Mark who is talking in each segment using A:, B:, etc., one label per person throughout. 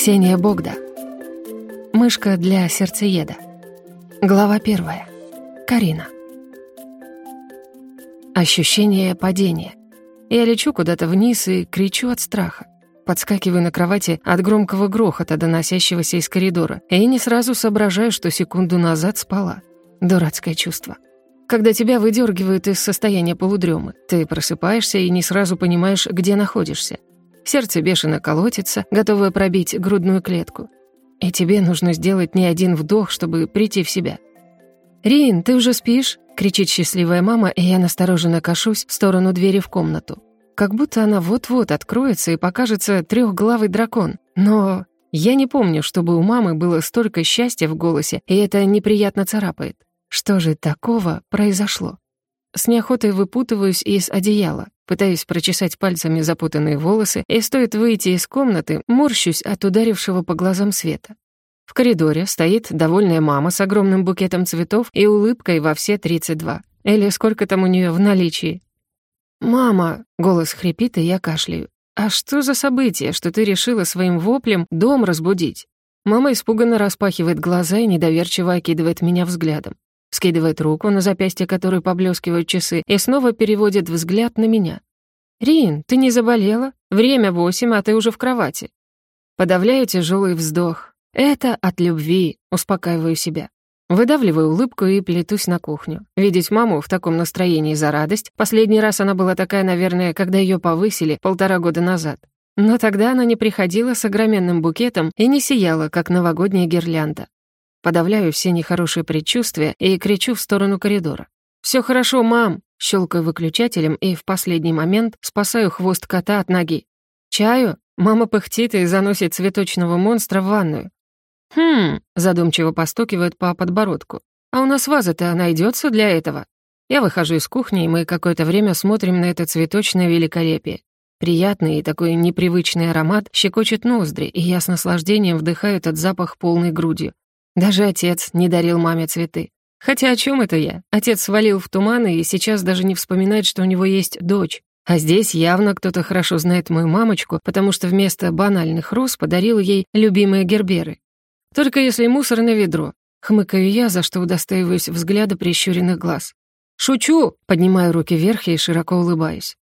A: Ксения Богда. Мышка для сердцееда. Глава первая. Карина. Ощущение падения. Я лечу куда-то вниз и кричу от страха. Подскакиваю на кровати от громкого грохота, доносящегося из коридора, и не сразу соображаю, что секунду назад спала. Дурацкое чувство. Когда тебя выдергивают из состояния полудремы, ты просыпаешься и не сразу понимаешь, где находишься. Сердце бешено колотится, готовое пробить грудную клетку. И тебе нужно сделать не один вдох, чтобы прийти в себя. «Рин, ты уже спишь?» — кричит счастливая мама, и я настороженно кашусь в сторону двери в комнату. Как будто она вот-вот откроется и покажется трехглавый дракон. Но я не помню, чтобы у мамы было столько счастья в голосе, и это неприятно царапает. Что же такого произошло? С неохотой выпутываюсь из одеяла, пытаюсь прочесать пальцами запутанные волосы, и стоит выйти из комнаты, морщусь от ударившего по глазам света. В коридоре стоит довольная мама с огромным букетом цветов и улыбкой во все 32. Или сколько там у нее в наличии. «Мама!» — голос хрипит, и я кашляю. «А что за событие, что ты решила своим воплем дом разбудить?» Мама испуганно распахивает глаза и недоверчиво окидывает меня взглядом. Скидывает руку на запястье, которой поблескивают часы, и снова переводит взгляд на меня. «Рин, ты не заболела? Время восемь, а ты уже в кровати». Подавляю тяжелый вздох. «Это от любви», — успокаиваю себя. Выдавливаю улыбку и плетусь на кухню. Видеть маму в таком настроении за радость. Последний раз она была такая, наверное, когда ее повысили полтора года назад. Но тогда она не приходила с огроменным букетом и не сияла, как новогодняя гирлянда. Подавляю все нехорошие предчувствия и кричу в сторону коридора. «Все хорошо, мам!» Щелкаю выключателем и в последний момент спасаю хвост кота от ноги. «Чаю?» Мама пыхтит и заносит цветочного монстра в ванную. «Хм...» — задумчиво постукивает по подбородку. «А у нас ваза-то найдется для этого?» Я выхожу из кухни, и мы какое-то время смотрим на это цветочное великолепие. Приятный и такой непривычный аромат щекочет ноздри, и я с наслаждением вдыхаю этот запах полной грудью. Даже отец не дарил маме цветы. Хотя о чем это я? Отец свалил в туман и сейчас даже не вспоминает, что у него есть дочь. А здесь явно кто-то хорошо знает мою мамочку, потому что вместо банальных роз подарил ей любимые герберы. Только если мусор на ведро. Хмыкаю я, за что удостаиваюсь взгляда прищуренных глаз. «Шучу!» — поднимаю руки вверх и широко улыбаюсь.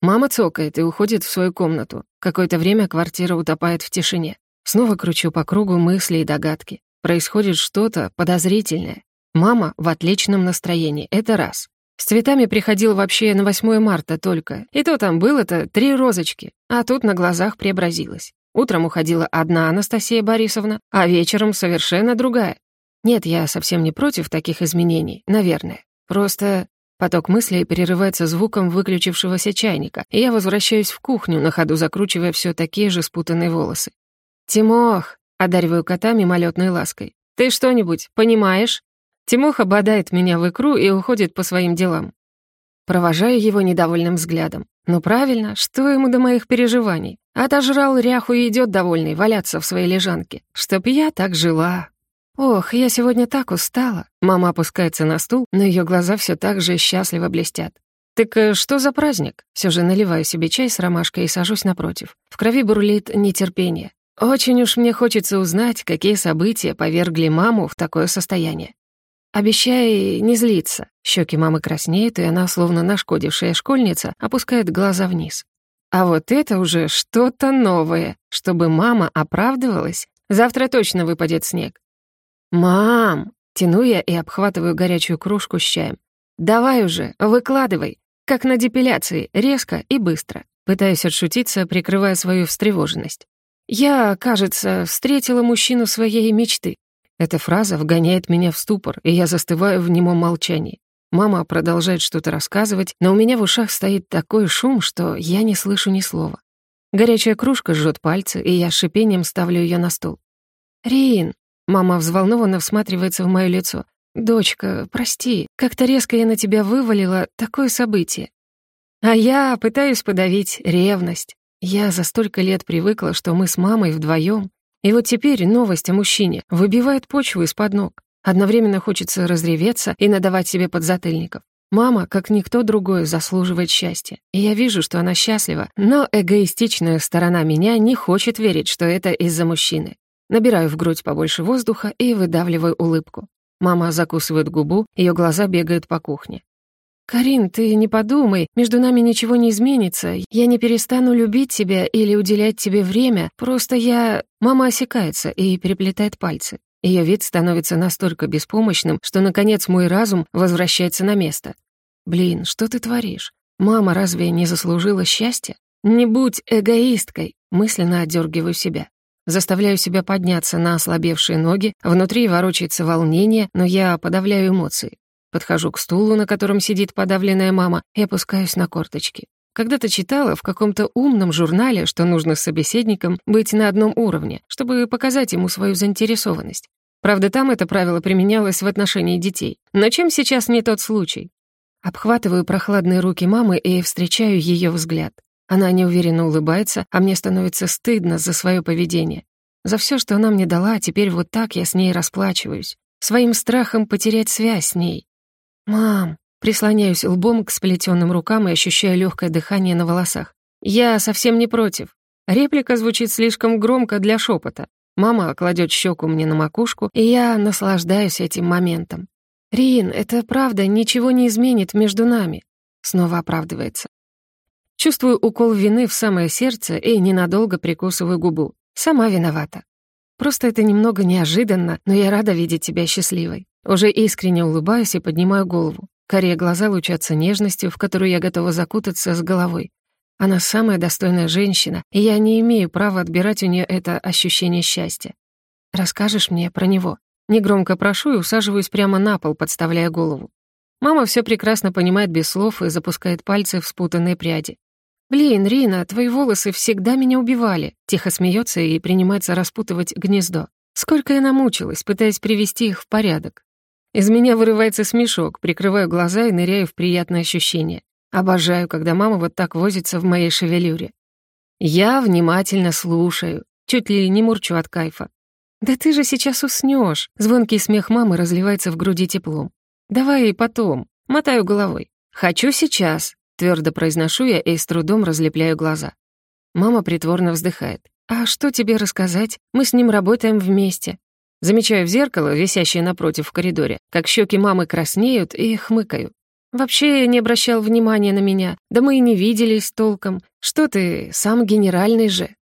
A: Мама цокает и уходит в свою комнату. Какое-то время квартира утопает в тишине. Снова кручу по кругу мысли и догадки. Происходит что-то подозрительное. Мама в отличном настроении, это раз. С цветами приходил вообще на 8 марта только. И то там было-то три розочки, а тут на глазах преобразилась. Утром уходила одна Анастасия Борисовна, а вечером совершенно другая. Нет, я совсем не против таких изменений, наверное. Просто поток мыслей перерывается звуком выключившегося чайника, и я возвращаюсь в кухню, на ходу закручивая все такие же спутанные волосы. «Тимох!» — одариваю кота мимолетной лаской. «Ты что-нибудь понимаешь?» Тимоха бодает меня в икру и уходит по своим делам. Провожаю его недовольным взглядом. Ну правильно, что ему до моих переживаний? Отожрал ряху и идет довольный валяться в своей лежанке. Чтоб я так жила. Ох, я сегодня так устала. Мама опускается на стул, но ее глаза все так же счастливо блестят. «Так э, что за праздник?» Все же наливаю себе чай с ромашкой и сажусь напротив. В крови бурлит нетерпение. Очень уж мне хочется узнать, какие события повергли маму в такое состояние. Обещай не злиться. Щеки мамы краснеют, и она, словно нашкодившая школьница, опускает глаза вниз. А вот это уже что-то новое. Чтобы мама оправдывалась, завтра точно выпадет снег. «Мам!» — тяну я и обхватываю горячую кружку с чаем. «Давай уже, выкладывай. Как на депиляции, резко и быстро». Пытаюсь отшутиться, прикрывая свою встревоженность. «Я, кажется, встретила мужчину своей мечты. Эта фраза вгоняет меня в ступор, и я застываю в немом молчании. Мама продолжает что-то рассказывать, но у меня в ушах стоит такой шум, что я не слышу ни слова. Горячая кружка жжет пальцы, и я с шипением ставлю ее на стол. «Рин!» Мама взволнованно всматривается в мое лицо. «Дочка, прости, как-то резко я на тебя вывалила такое событие. А я пытаюсь подавить ревность. Я за столько лет привыкла, что мы с мамой вдвоем, и вот теперь новость о мужчине выбивает почву из-под ног. Одновременно хочется разреветься и надавать себе подзатыльников. Мама, как никто другой, заслуживает счастья. И я вижу, что она счастлива, но эгоистичная сторона меня не хочет верить, что это из-за мужчины. Набираю в грудь побольше воздуха и выдавливаю улыбку. Мама закусывает губу, ее глаза бегают по кухне. «Карин, ты не подумай, между нами ничего не изменится. Я не перестану любить тебя или уделять тебе время, просто я...» Мама осекается и переплетает пальцы. Ее вид становится настолько беспомощным, что, наконец, мой разум возвращается на место. «Блин, что ты творишь? Мама разве не заслужила счастья? Не будь эгоисткой!» Мысленно отдергиваю себя. Заставляю себя подняться на ослабевшие ноги, внутри ворочается волнение, но я подавляю эмоции. Подхожу к стулу, на котором сидит подавленная мама, и опускаюсь на корточки. Когда-то читала в каком-то умном журнале, что нужно с собеседником быть на одном уровне, чтобы показать ему свою заинтересованность. Правда, там это правило применялось в отношении детей. Но чем сейчас не тот случай? Обхватываю прохладные руки мамы и встречаю ее взгляд. Она неуверенно улыбается, а мне становится стыдно за свое поведение. За все, что она мне дала, теперь вот так я с ней расплачиваюсь. Своим страхом потерять связь с ней. «Мам!» Прислоняюсь лбом к сплетенным рукам и ощущаю легкое дыхание на волосах. «Я совсем не против». Реплика звучит слишком громко для шепота. Мама кладет щеку мне на макушку, и я наслаждаюсь этим моментом. «Рин, это правда ничего не изменит между нами», — снова оправдывается. Чувствую укол вины в самое сердце и ненадолго прикусываю губу. Сама виновата. Просто это немного неожиданно, но я рада видеть тебя счастливой. Уже искренне улыбаюсь и поднимаю голову. Карие глаза лучатся нежностью, в которую я готова закутаться с головой. Она самая достойная женщина, и я не имею права отбирать у нее это ощущение счастья. Расскажешь мне про него? Негромко прошу и усаживаюсь прямо на пол, подставляя голову. Мама все прекрасно понимает без слов и запускает пальцы в спутанные пряди. «Блин, Рина, твои волосы всегда меня убивали», тихо смеется и принимается распутывать гнездо. Сколько я намучилась, пытаясь привести их в порядок. Из меня вырывается смешок, прикрываю глаза и ныряю в приятное ощущение. Обожаю, когда мама вот так возится в моей шевелюре. Я внимательно слушаю, чуть ли не мурчу от кайфа. «Да ты же сейчас уснешь. Звонкий смех мамы разливается в груди теплом. «Давай и потом». Мотаю головой. «Хочу сейчас», — твердо произношу я и с трудом разлепляю глаза. Мама притворно вздыхает. «А что тебе рассказать? Мы с ним работаем вместе. Замечаю в зеркало, висящее напротив в коридоре, как щеки мамы краснеют и хмыкаю. Вообще не обращал внимания на меня, да мы и не виделись толком. Что ты, сам генеральный же.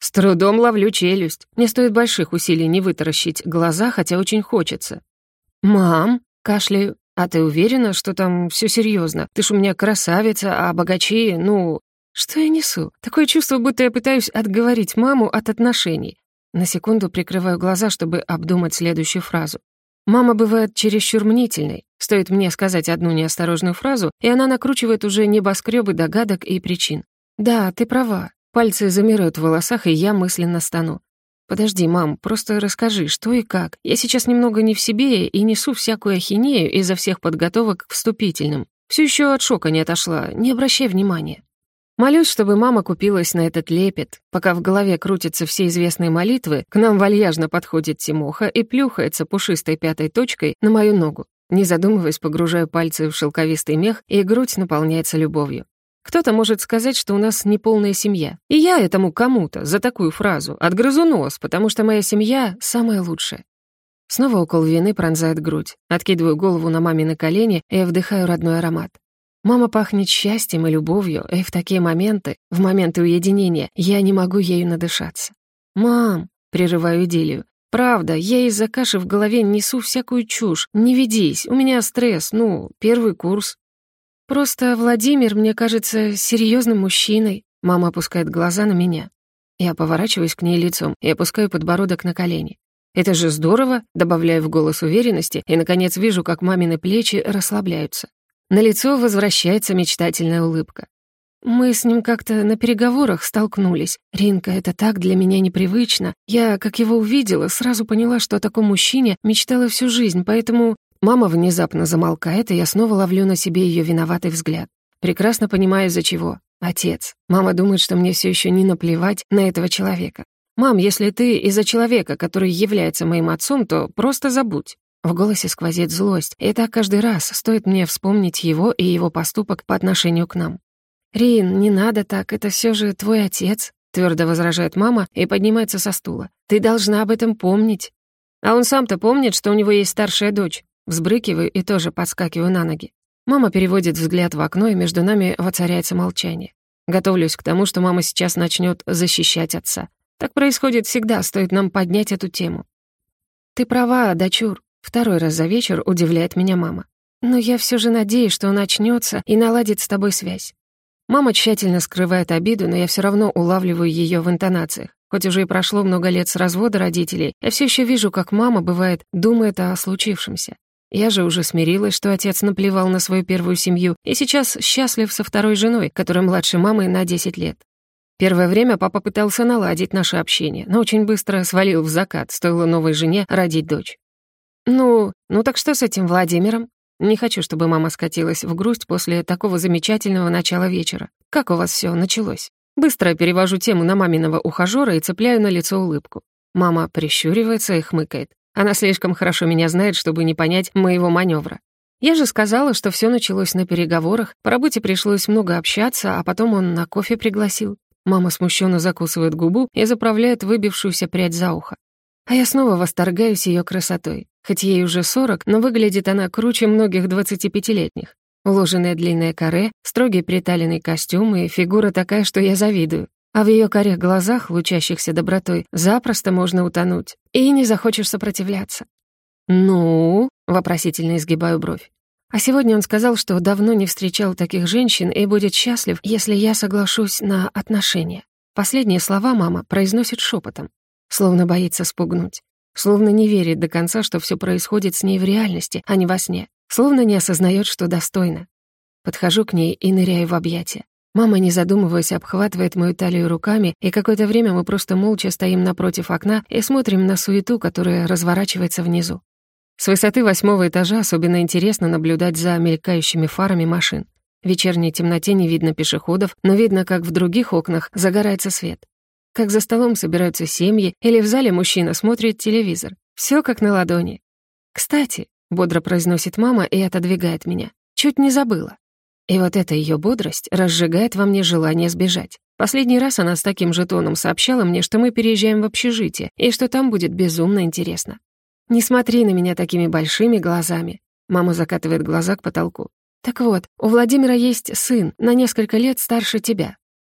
A: С трудом ловлю челюсть. Мне стоит больших усилий не вытаращить глаза, хотя очень хочется. «Мам», — кашляю, «а ты уверена, что там все серьезно? Ты ж у меня красавица, а богачи, ну...» Что я несу? Такое чувство, будто я пытаюсь отговорить маму от отношений. На секунду прикрываю глаза, чтобы обдумать следующую фразу. Мама бывает чересчур мнительной. Стоит мне сказать одну неосторожную фразу, и она накручивает уже небоскребы догадок и причин. «Да, ты права». Пальцы замирают в волосах, и я мысленно стану. «Подожди, мам, просто расскажи, что и как. Я сейчас немного не в себе и несу всякую ахинею из-за всех подготовок к вступительным. Все еще от шока не отошла, не обращай внимания». Молюсь, чтобы мама купилась на этот лепет. Пока в голове крутятся все известные молитвы, к нам вальяжно подходит Тимоха и плюхается пушистой пятой точкой на мою ногу. Не задумываясь, погружаю пальцы в шелковистый мех, и грудь наполняется любовью. Кто-то может сказать, что у нас неполная семья. И я этому кому-то за такую фразу отгрызу нос, потому что моя семья самая лучшая. Снова укол вины пронзает грудь. Откидываю голову на мамины колени и вдыхаю родной аромат. Мама пахнет счастьем и любовью, и в такие моменты, в моменты уединения, я не могу ею надышаться. «Мам!» — прерываю идиллию. «Правда, я из-за каши в голове несу всякую чушь. Не ведись, у меня стресс, ну, первый курс». «Просто Владимир, мне кажется, серьезным мужчиной». Мама опускает глаза на меня. Я поворачиваюсь к ней лицом и опускаю подбородок на колени. «Это же здорово!» — добавляю в голос уверенности, и, наконец, вижу, как мамины плечи расслабляются. На лицо возвращается мечтательная улыбка. Мы с ним как-то на переговорах столкнулись. Ринка, это так для меня непривычно. Я, как его увидела, сразу поняла, что о таком мужчине мечтала всю жизнь, поэтому... Мама внезапно замолкает, и я снова ловлю на себе ее виноватый взгляд. Прекрасно понимаю, из-за чего. Отец. Мама думает, что мне все еще не наплевать на этого человека. «Мам, если ты из-за человека, который является моим отцом, то просто забудь. В голосе сквозит злость, и так каждый раз стоит мне вспомнить его и его поступок по отношению к нам. «Рин, не надо так, это все же твой отец», — твердо возражает мама и поднимается со стула. «Ты должна об этом помнить». А он сам-то помнит, что у него есть старшая дочь. Взбрыкиваю и тоже подскакиваю на ноги. Мама переводит взгляд в окно, и между нами воцаряется молчание. Готовлюсь к тому, что мама сейчас начнет защищать отца. Так происходит всегда, стоит нам поднять эту тему. «Ты права, дочур», — второй раз за вечер удивляет меня мама. «Но я все же надеюсь, что он очнется и наладит с тобой связь». Мама тщательно скрывает обиду, но я все равно улавливаю ее в интонациях. Хоть уже и прошло много лет с развода родителей, я все еще вижу, как мама, бывает, думает о случившемся. Я же уже смирилась, что отец наплевал на свою первую семью и сейчас счастлив со второй женой, которая младше мамы на 10 лет. Первое время папа пытался наладить наше общение, но очень быстро свалил в закат, стоило новой жене родить дочь. «Ну, ну так что с этим Владимиром?» Не хочу, чтобы мама скатилась в грусть после такого замечательного начала вечера. Как у вас все началось? Быстро перевожу тему на маминого ухажёра и цепляю на лицо улыбку. Мама прищуривается и хмыкает. Она слишком хорошо меня знает, чтобы не понять моего маневра. Я же сказала, что все началось на переговорах, по работе пришлось много общаться, а потом он на кофе пригласил. Мама смущенно закусывает губу и заправляет выбившуюся прядь за ухо. А я снова восторгаюсь ее красотой. Хоть ей уже 40, но выглядит она круче многих 25-летних. Уложенное длинное каре, строгий приталенный костюм и фигура такая, что я завидую. А в ее корих глазах, лучащихся добротой, запросто можно утонуть. И не захочешь сопротивляться. «Ну?» — вопросительно изгибаю бровь. А сегодня он сказал, что давно не встречал таких женщин и будет счастлив, если я соглашусь на отношения. Последние слова мама произносит шепотом, словно боится спугнуть, словно не верит до конца, что все происходит с ней в реальности, а не во сне, словно не осознает, что достойна. Подхожу к ней и ныряю в объятия. Мама, не задумываясь, обхватывает мою талию руками, и какое-то время мы просто молча стоим напротив окна и смотрим на суету, которая разворачивается внизу. С высоты восьмого этажа особенно интересно наблюдать за мелькающими фарами машин. В вечерней темноте не видно пешеходов, но видно, как в других окнах загорается свет. Как за столом собираются семьи, или в зале мужчина смотрит телевизор. Все как на ладони. «Кстати», — бодро произносит мама и отодвигает меня, «чуть не забыла». И вот эта ее бодрость разжигает во мне желание сбежать. Последний раз она с таким же тоном сообщала мне, что мы переезжаем в общежитие, и что там будет безумно интересно. «Не смотри на меня такими большими глазами». Мама закатывает глаза к потолку. «Так вот, у Владимира есть сын, на несколько лет старше тебя.